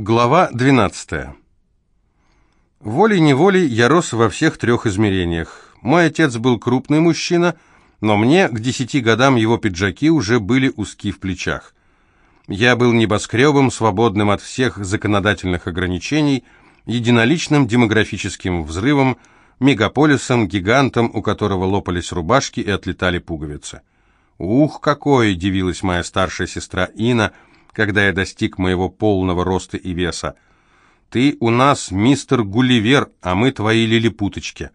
Глава 12. Волей-неволей я рос во всех трех измерениях. Мой отец был крупный мужчина, но мне к десяти годам его пиджаки уже были узки в плечах. Я был небоскребом, свободным от всех законодательных ограничений, единоличным демографическим взрывом, мегаполисом, гигантом, у которого лопались рубашки и отлетали пуговицы. «Ух, какой!» – дивилась моя старшая сестра Ина – когда я достиг моего полного роста и веса. Ты у нас мистер Гулливер, а мы твои лилипуточки.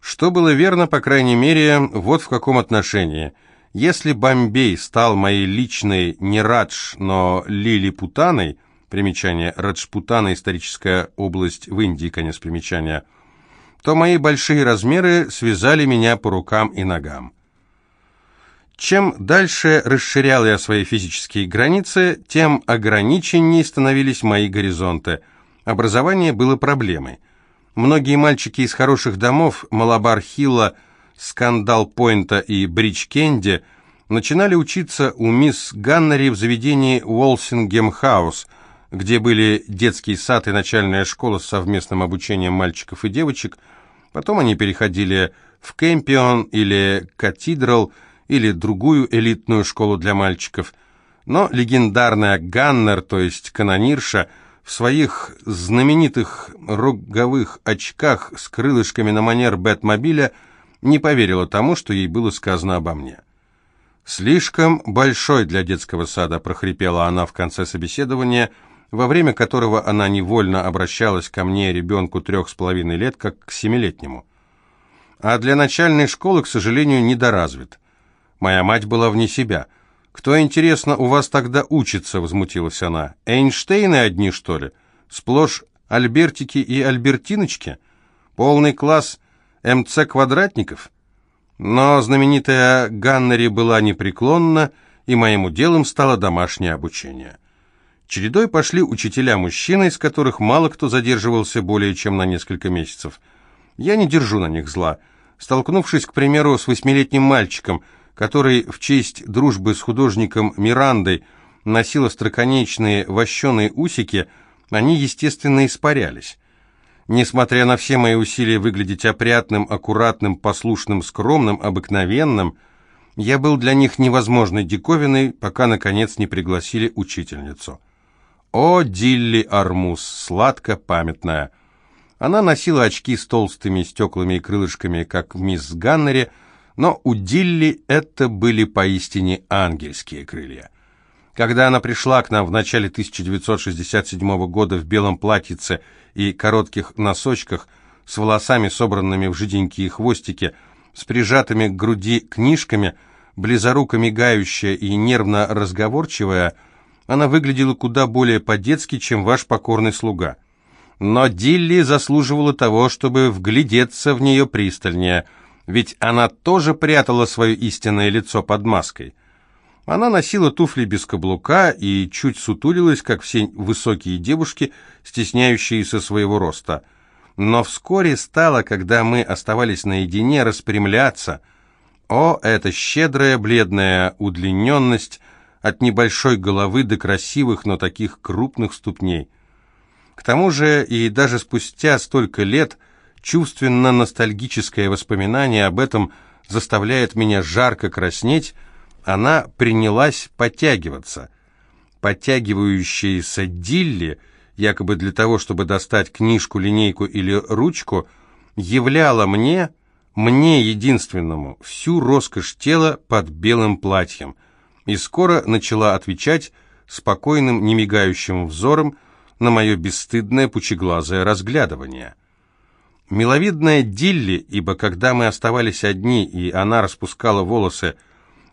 Что было верно, по крайней мере, вот в каком отношении. Если Бомбей стал моей личной не Радж, но лилипутаной, примечание Раджпутана, историческая область в Индии, конец примечания, то мои большие размеры связали меня по рукам и ногам. Чем дальше расширял я свои физические границы, тем ограниченнее становились мои горизонты. Образование было проблемой. Многие мальчики из хороших домов, Малабар-Хилла, Скандал-Пойнта и Бридж-Кенди, начинали учиться у мисс Ганнери в заведении Уолсингем-хаус, где были детский сад и начальная школа с совместным обучением мальчиков и девочек. Потом они переходили в Кэмпион или Катидрал – или другую элитную школу для мальчиков, но легендарная Ганнер, то есть канонирша, в своих знаменитых роговых очках с крылышками на манер Бэтмобиля не поверила тому, что ей было сказано обо мне. «Слишком большой для детского сада», — прохрипела она в конце собеседования, во время которого она невольно обращалась ко мне, ребенку трех с половиной лет, как к семилетнему. А для начальной школы, к сожалению, недоразвит. Моя мать была вне себя. «Кто, интересно, у вас тогда учится?» — возмутилась она. «Эйнштейны одни, что ли? Сплошь альбертики и альбертиночки? Полный класс МЦ-квадратников?» Но знаменитая Ганнери была непреклонна, и моим делом стало домашнее обучение. Чередой пошли учителя-мужчины, из которых мало кто задерживался более чем на несколько месяцев. Я не держу на них зла. Столкнувшись, к примеру, с восьмилетним мальчиком – который в честь дружбы с художником Мирандой носил остроконечные вощеные усики, они, естественно, испарялись. Несмотря на все мои усилия выглядеть опрятным, аккуратным, послушным, скромным, обыкновенным, я был для них невозможной диковиной, пока, наконец, не пригласили учительницу. О, Дилли Армус, сладко памятная! Она носила очки с толстыми стеклами и крылышками, как в мисс Ганнере, но у Дилли это были поистине ангельские крылья. Когда она пришла к нам в начале 1967 года в белом платьице и коротких носочках, с волосами, собранными в жиденькие хвостики, с прижатыми к груди книжками, близоруко мигающая и нервно разговорчивая, она выглядела куда более по-детски, чем ваш покорный слуга. Но Дилли заслуживала того, чтобы вглядеться в нее пристальнее – ведь она тоже прятала свое истинное лицо под маской. Она носила туфли без каблука и чуть сутулилась, как все высокие девушки, стесняющиеся своего роста. Но вскоре стала, когда мы оставались наедине, распрямляться. О, эта щедрая бледная удлиненность от небольшой головы до красивых, но таких крупных ступней. К тому же и даже спустя столько лет – чувственно-ностальгическое воспоминание об этом заставляет меня жарко краснеть, она принялась подтягиваться. Подтягивающаяся Дилли, якобы для того, чтобы достать книжку, линейку или ручку, являла мне, мне единственному, всю роскошь тела под белым платьем, и скоро начала отвечать спокойным, немигающим взором на мое бесстыдное пучеглазое разглядывание. Миловидная Дилли, ибо когда мы оставались одни, и она распускала волосы,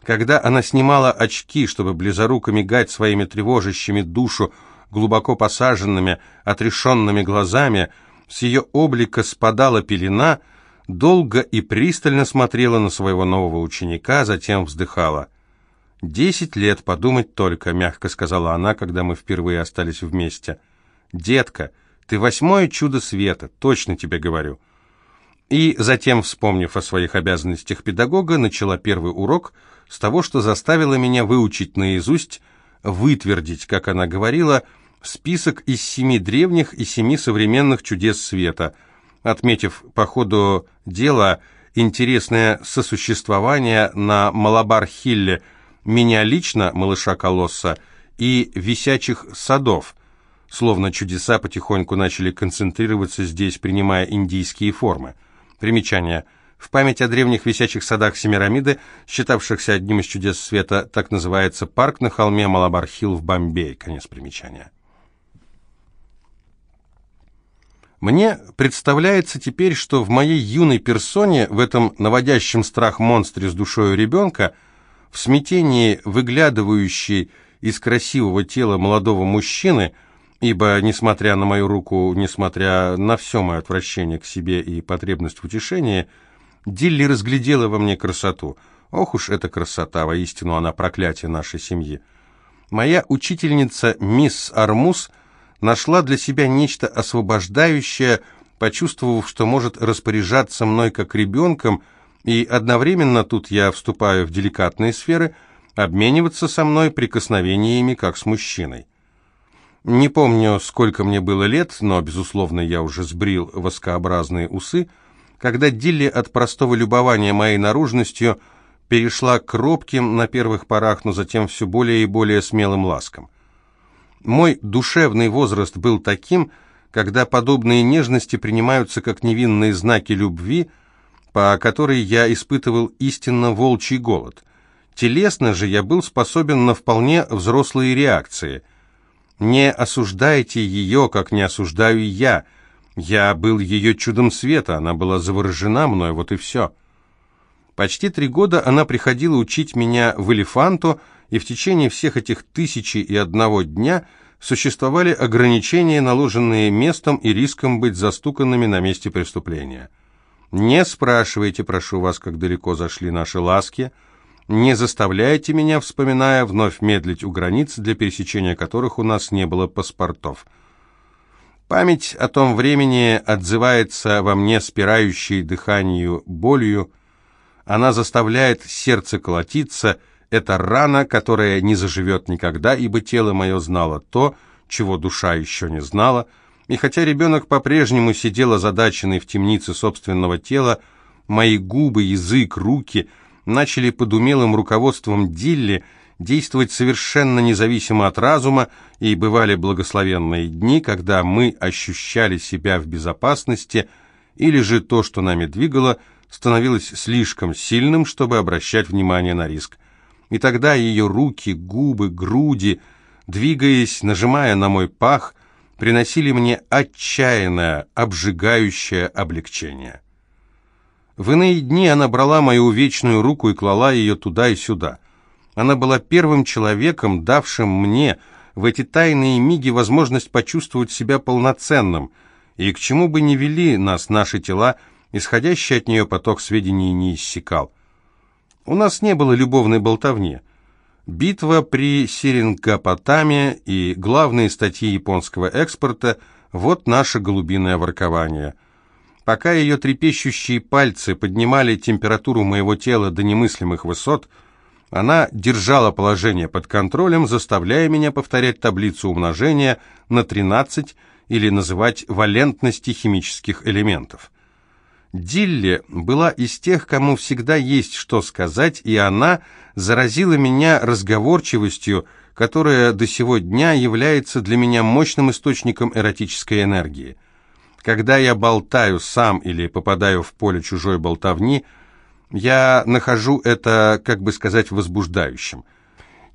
когда она снимала очки, чтобы близоруко мигать своими тревожащими душу, глубоко посаженными, отрешенными глазами, с ее облика спадала пелена, долго и пристально смотрела на своего нового ученика, затем вздыхала. «Десять лет, подумать только», — мягко сказала она, когда мы впервые остались вместе. «Детка», — ты восьмое чудо света, точно тебе говорю». И затем, вспомнив о своих обязанностях педагога, начала первый урок с того, что заставила меня выучить наизусть, вытвердить, как она говорила, список из семи древних и семи современных чудес света, отметив по ходу дела интересное сосуществование на Малабар-Хилле меня лично, малыша Колосса, и висячих садов, словно чудеса потихоньку начали концентрироваться здесь, принимая индийские формы. Примечание. В память о древних висячих садах Семирамиды, считавшихся одним из чудес света, так называется парк на холме Малабар-Хилл в Бомбее. Конец примечания. Мне представляется теперь, что в моей юной персоне, в этом наводящем страх монстре с душою ребенка, в смятении выглядывающей из красивого тела молодого мужчины, ибо, несмотря на мою руку, несмотря на все мое отвращение к себе и потребность в утешении, Дилли разглядела во мне красоту. Ох уж эта красота, воистину она проклятие нашей семьи. Моя учительница мисс Армус – нашла для себя нечто освобождающее, почувствовав, что может распоряжаться мной как ребенком, и одновременно тут я вступаю в деликатные сферы, обмениваться со мной прикосновениями, как с мужчиной. Не помню, сколько мне было лет, но, безусловно, я уже сбрил воскообразные усы, когда Дилли от простого любования моей наружностью перешла к робким на первых порах, но затем все более и более смелым ласкам. Мой душевный возраст был таким, когда подобные нежности принимаются как невинные знаки любви, по которой я испытывал истинно волчий голод. Телесно же я был способен на вполне взрослые реакции. Не осуждайте ее, как не осуждаю я. Я был ее чудом света, она была заворожена мной, вот и все. Почти три года она приходила учить меня в элефанту, и в течение всех этих тысячи и одного дня существовали ограничения, наложенные местом и риском быть застуканными на месте преступления. Не спрашивайте, прошу вас, как далеко зашли наши ласки, не заставляйте меня, вспоминая, вновь медлить у границ, для пересечения которых у нас не было паспортов. Память о том времени отзывается во мне спирающей дыханию болью, она заставляет сердце колотиться, это рана, которая не заживет никогда, ибо тело мое знало то, чего душа еще не знала, и хотя ребенок по-прежнему сидел озадаченный в темнице собственного тела, мои губы, язык, руки начали под умелым руководством Дилли действовать совершенно независимо от разума, и бывали благословенные дни, когда мы ощущали себя в безопасности, или же то, что нами двигало, становилось слишком сильным, чтобы обращать внимание на риск и тогда ее руки, губы, груди, двигаясь, нажимая на мой пах, приносили мне отчаянное, обжигающее облегчение. В иные дни она брала мою вечную руку и клала ее туда и сюда. Она была первым человеком, давшим мне в эти тайные миги возможность почувствовать себя полноценным, и к чему бы ни вели нас наши тела, исходящий от нее поток сведений не иссякал. У нас не было любовной болтовни. Битва при Серингопотаме и главные статьи японского экспорта – вот наше голубиное воркование. Пока ее трепещущие пальцы поднимали температуру моего тела до немыслимых высот, она держала положение под контролем, заставляя меня повторять таблицу умножения на 13 или называть валентности химических элементов. Дилли была из тех, кому всегда есть что сказать, и она заразила меня разговорчивостью, которая до сего дня является для меня мощным источником эротической энергии. Когда я болтаю сам или попадаю в поле чужой болтовни, я нахожу это, как бы сказать, возбуждающим.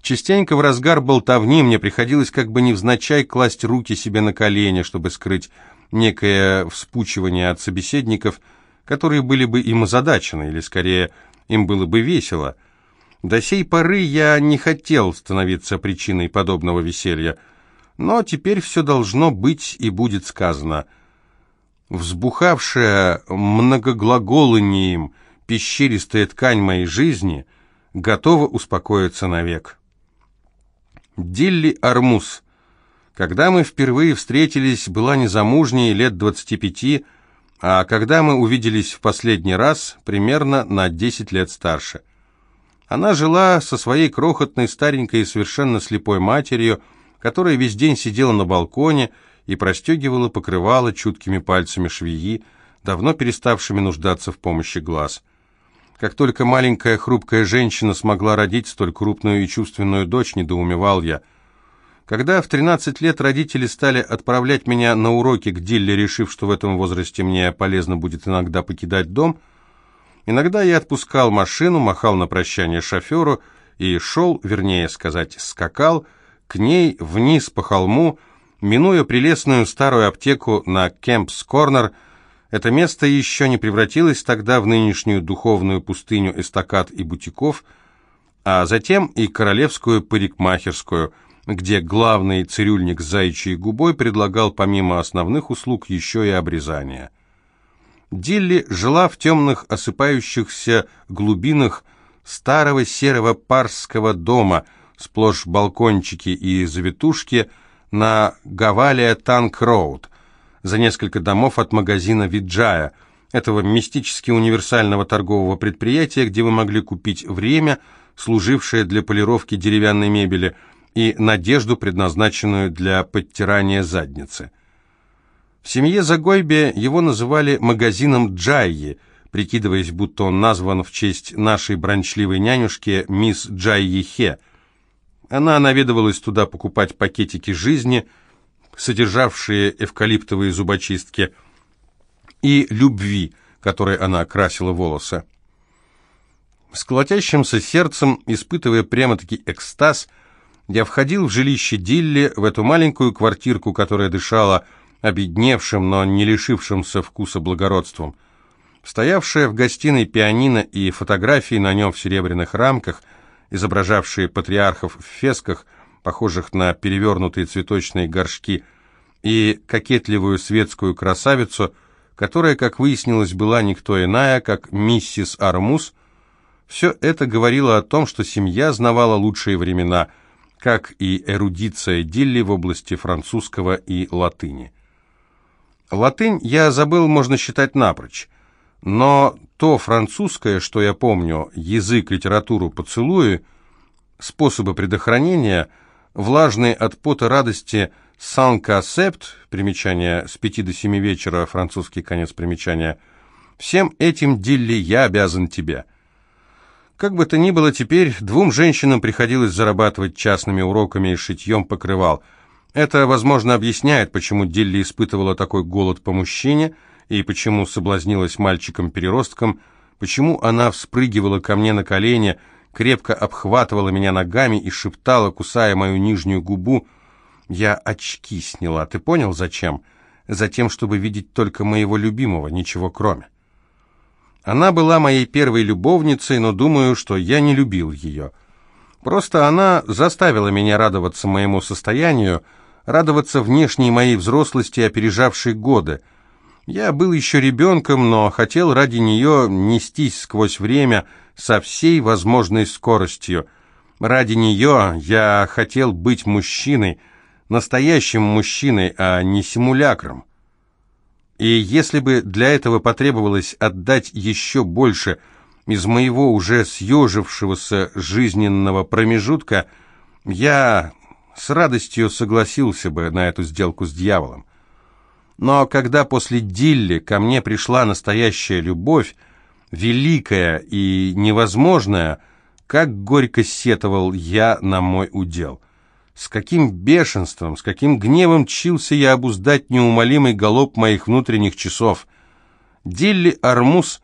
Частенько в разгар болтовни мне приходилось как бы невзначай класть руки себе на колени, чтобы скрыть некое вспучивание от собеседников – которые были бы им озадачены, или скорее им было бы весело. До сей поры я не хотел становиться причиной подобного веселья, но теперь все должно быть и будет сказано. Взбухавшая многоглаголанием пещеристая ткань моей жизни готова успокоиться навек. Дилли Армус. Когда мы впервые встретились, была незамужней, лет двадцати пяти, а когда мы увиделись в последний раз, примерно на 10 лет старше. Она жила со своей крохотной, старенькой и совершенно слепой матерью, которая весь день сидела на балконе и простегивала покрывала чуткими пальцами швеи, давно переставшими нуждаться в помощи глаз. Как только маленькая хрупкая женщина смогла родить столь крупную и чувственную дочь, недоумевал я. Когда в 13 лет родители стали отправлять меня на уроки к Дилле, решив, что в этом возрасте мне полезно будет иногда покидать дом, иногда я отпускал машину, махал на прощание шоферу и шел, вернее сказать, скакал, к ней вниз по холму, минуя прелестную старую аптеку на Кемпс-Корнер, это место еще не превратилось тогда в нынешнюю духовную пустыню эстакад и бутиков, а затем и королевскую парикмахерскую, где главный цирюльник с заячьей губой предлагал помимо основных услуг еще и обрезание. Дилли жила в темных осыпающихся глубинах старого серого парсского дома, сплошь балкончики и завитушки на Гавалия Танк-Роуд – за несколько домов от магазина «Виджая», этого мистически универсального торгового предприятия, где вы могли купить время, служившее для полировки деревянной мебели, и надежду, предназначенную для подтирания задницы. В семье Загойбе его называли магазином Джайи, прикидываясь, будто он назван в честь нашей брончливой нянюшки мисс Джайи Хе. Она наведывалась туда покупать пакетики жизни – содержавшие эвкалиптовые зубочистки, и любви, которой она окрасила волосы. С колотящимся сердцем, испытывая прямо-таки экстаз, я входил в жилище Дилли, в эту маленькую квартирку, которая дышала обедневшим, но не лишившимся вкуса благородством. Стоявшая в гостиной пианино и фотографии на нем в серебряных рамках, изображавшие патриархов в фесках – похожих на перевернутые цветочные горшки, и кокетливую светскую красавицу, которая, как выяснилось, была никто иная, как миссис Армус, все это говорило о том, что семья знавала лучшие времена, как и эрудиция Дилли в области французского и латыни. Латынь я забыл, можно считать, напрочь, но то французское, что я помню, язык, литературу, поцелуи, способы предохранения – влажный от пота радости «Сан-Кассепт», примечание с пяти до семи вечера, французский конец примечания, «Всем этим, Дилли, я обязан тебе». Как бы то ни было, теперь двум женщинам приходилось зарабатывать частными уроками и шитьем покрывал. Это, возможно, объясняет, почему Дилли испытывала такой голод по мужчине и почему соблазнилась мальчиком-переростком, почему она вспрыгивала ко мне на колени, крепко обхватывала меня ногами и шептала, кусая мою нижнюю губу. «Я очки сняла. Ты понял, зачем? Затем, чтобы видеть только моего любимого, ничего кроме». Она была моей первой любовницей, но думаю, что я не любил ее. Просто она заставила меня радоваться моему состоянию, радоваться внешней моей взрослости, опережавшей годы. Я был еще ребенком, но хотел ради нее нестись сквозь время, со всей возможной скоростью. Ради нее я хотел быть мужчиной, настоящим мужчиной, а не симулякром. И если бы для этого потребовалось отдать еще больше из моего уже съежившегося жизненного промежутка, я с радостью согласился бы на эту сделку с дьяволом. Но когда после Дилли ко мне пришла настоящая любовь, великое и невозможное, как горько сетовал я на мой удел. С каким бешенством, с каким гневом чился я обуздать неумолимый галоп моих внутренних часов. Дилли Армус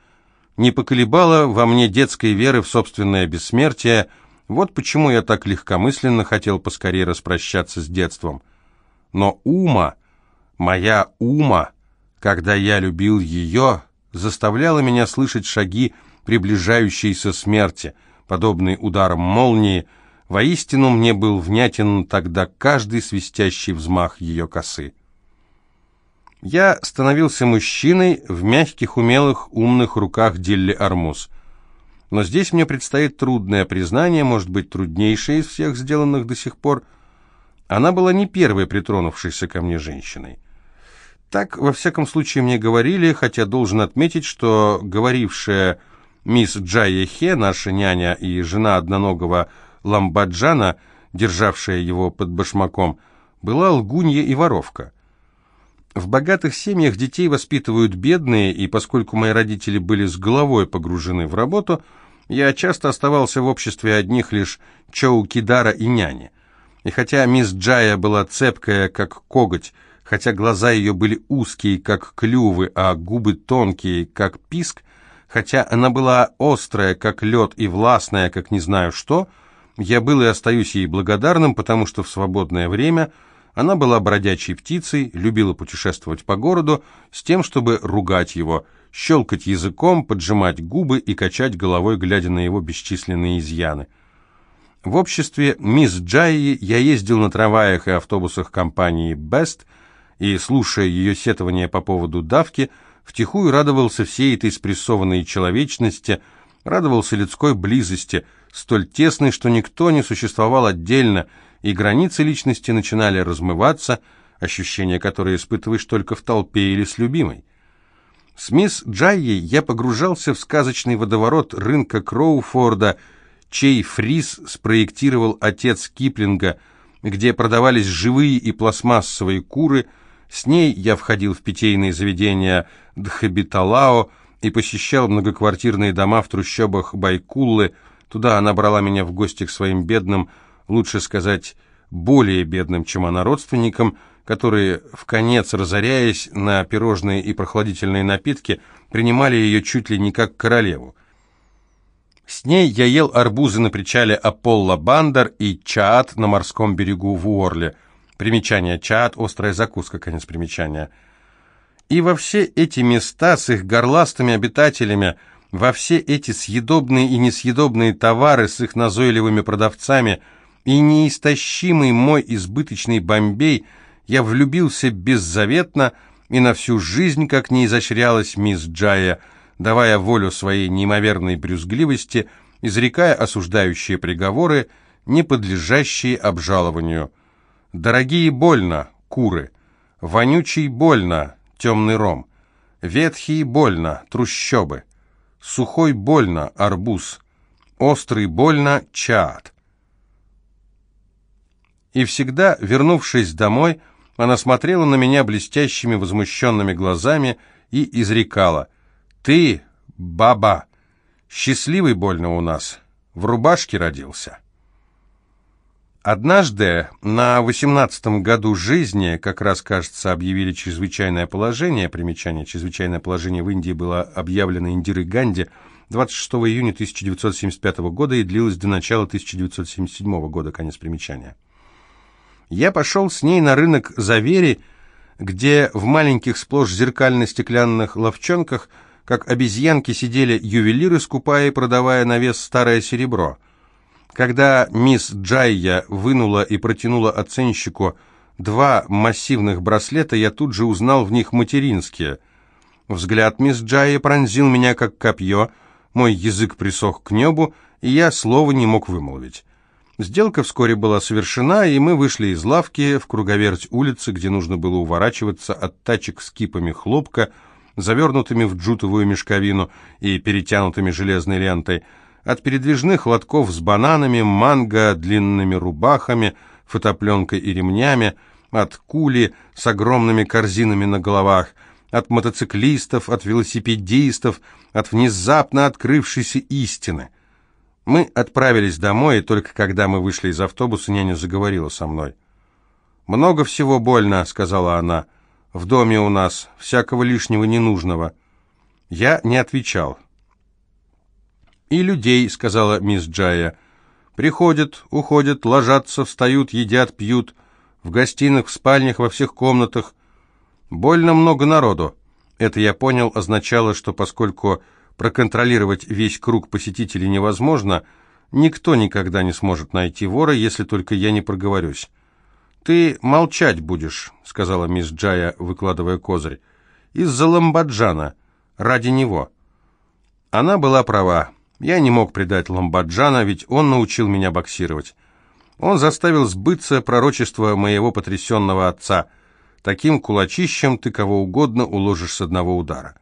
не поколебала во мне детской веры в собственное бессмертие, вот почему я так легкомысленно хотел поскорее распрощаться с детством. Но Ума, моя Ума, когда я любил ее, заставляла меня слышать шаги приближающейся смерти, подобные ударам молнии. Воистину мне был внятен тогда каждый свистящий взмах ее косы. Я становился мужчиной в мягких, умелых, умных руках Дилли Армуз. Но здесь мне предстоит трудное признание, может быть, труднейшее из всех сделанных до сих пор. Она была не первой притронувшейся ко мне женщиной. Так, во всяком случае, мне говорили, хотя должен отметить, что говорившая мисс Джайя Хе, наша няня и жена одноногого Ламбаджана, державшая его под башмаком, была лгунья и воровка. В богатых семьях детей воспитывают бедные, и поскольку мои родители были с головой погружены в работу, я часто оставался в обществе одних лишь Чоу-Кидара и няни. И хотя мисс Джая была цепкая, как коготь, хотя глаза ее были узкие, как клювы, а губы тонкие, как писк, хотя она была острая, как лед, и властная, как не знаю что, я был и остаюсь ей благодарным, потому что в свободное время она была бродячей птицей, любила путешествовать по городу с тем, чтобы ругать его, щелкать языком, поджимать губы и качать головой, глядя на его бесчисленные изъяны. В обществе мисс Джайи я ездил на трамваях и автобусах компании «Бест», и, слушая ее сетования по поводу давки, втихую радовался всей этой спрессованной человечности, радовался людской близости, столь тесной, что никто не существовал отдельно, и границы личности начинали размываться, ощущения, которые испытываешь только в толпе или с любимой. С мисс Джайей я погружался в сказочный водоворот рынка Кроуфорда, чей фриз спроектировал отец Киплинга, где продавались живые и пластмассовые куры – с ней я входил в питейные заведения Дхабиталао и посещал многоквартирные дома в трущобах Байкуллы. Туда она брала меня в гости к своим бедным, лучше сказать, более бедным, чем она родственникам, которые, в конец разоряясь на пирожные и прохладительные напитки, принимали ее чуть ли не как королеву. С ней я ел арбузы на причале Аполло Бандер и чаат на морском берегу в Уорле – Примечание. Чаат, острая закуска, конец примечания. И во все эти места с их горластыми обитателями, во все эти съедобные и несъедобные товары с их назойливыми продавцами и неистощимый мой избыточный Бомбей, я влюбился беззаветно и на всю жизнь, как не изощрялась мисс Джая, давая волю своей неимоверной брюзгливости, изрекая осуждающие приговоры, не подлежащие обжалованию. Дорогие больно, куры, вонючий больно, темный ром, ветхий больно, трущобы, сухой больно, арбуз, острый больно, чаат. И всегда, вернувшись домой, она смотрела на меня блестящими возмущенными глазами и изрекала «Ты, баба, счастливый больно у нас, в рубашке родился». Однажды на восемнадцатом году жизни, как раз, кажется, объявили чрезвычайное положение, примечание «Чрезвычайное положение в Индии» было объявлено Индирой Ганди 26 июня 1975 года и длилось до начала 1977 года, конец примечания. Я пошел с ней на рынок Завери, где в маленьких сплошь зеркально-стеклянных ловчонках, как обезьянки, сидели ювелиры, скупая и продавая на вес старое серебро – когда мисс Джайя вынула и протянула оценщику два массивных браслета, я тут же узнал в них материнские. Взгляд мисс Джайя пронзил меня как копье, мой язык присох к небу, и я слова не мог вымолвить. Сделка вскоре была совершена, и мы вышли из лавки в круговерть улицы, где нужно было уворачиваться от тачек с кипами хлопка, завернутыми в джутовую мешковину и перетянутыми железной лентой, от передвижных лотков с бананами, манго, длинными рубахами, фотопленкой и ремнями, от кули с огромными корзинами на головах, от мотоциклистов, от велосипедистов, от внезапно открывшейся истины. Мы отправились домой, и только когда мы вышли из автобуса, няня заговорила со мной. «Много всего больно», — сказала она. «В доме у нас всякого лишнего ненужного». Я не отвечал. «И людей», — сказала мисс Джая. «Приходят, уходят, ложатся, встают, едят, пьют. В гостиных, в спальнях, во всех комнатах. Больно много народу». Это, я понял, означало, что поскольку проконтролировать весь круг посетителей невозможно, никто никогда не сможет найти вора, если только я не проговорюсь. «Ты молчать будешь», — сказала мисс Джая, выкладывая козырь. «Из-за Ламбаджана. Ради него». Она была права. Я не мог предать Ламбаджана, ведь он научил меня боксировать. Он заставил сбыться пророчество моего потрясенного отца. Таким кулачищем ты кого угодно уложишь с одного удара.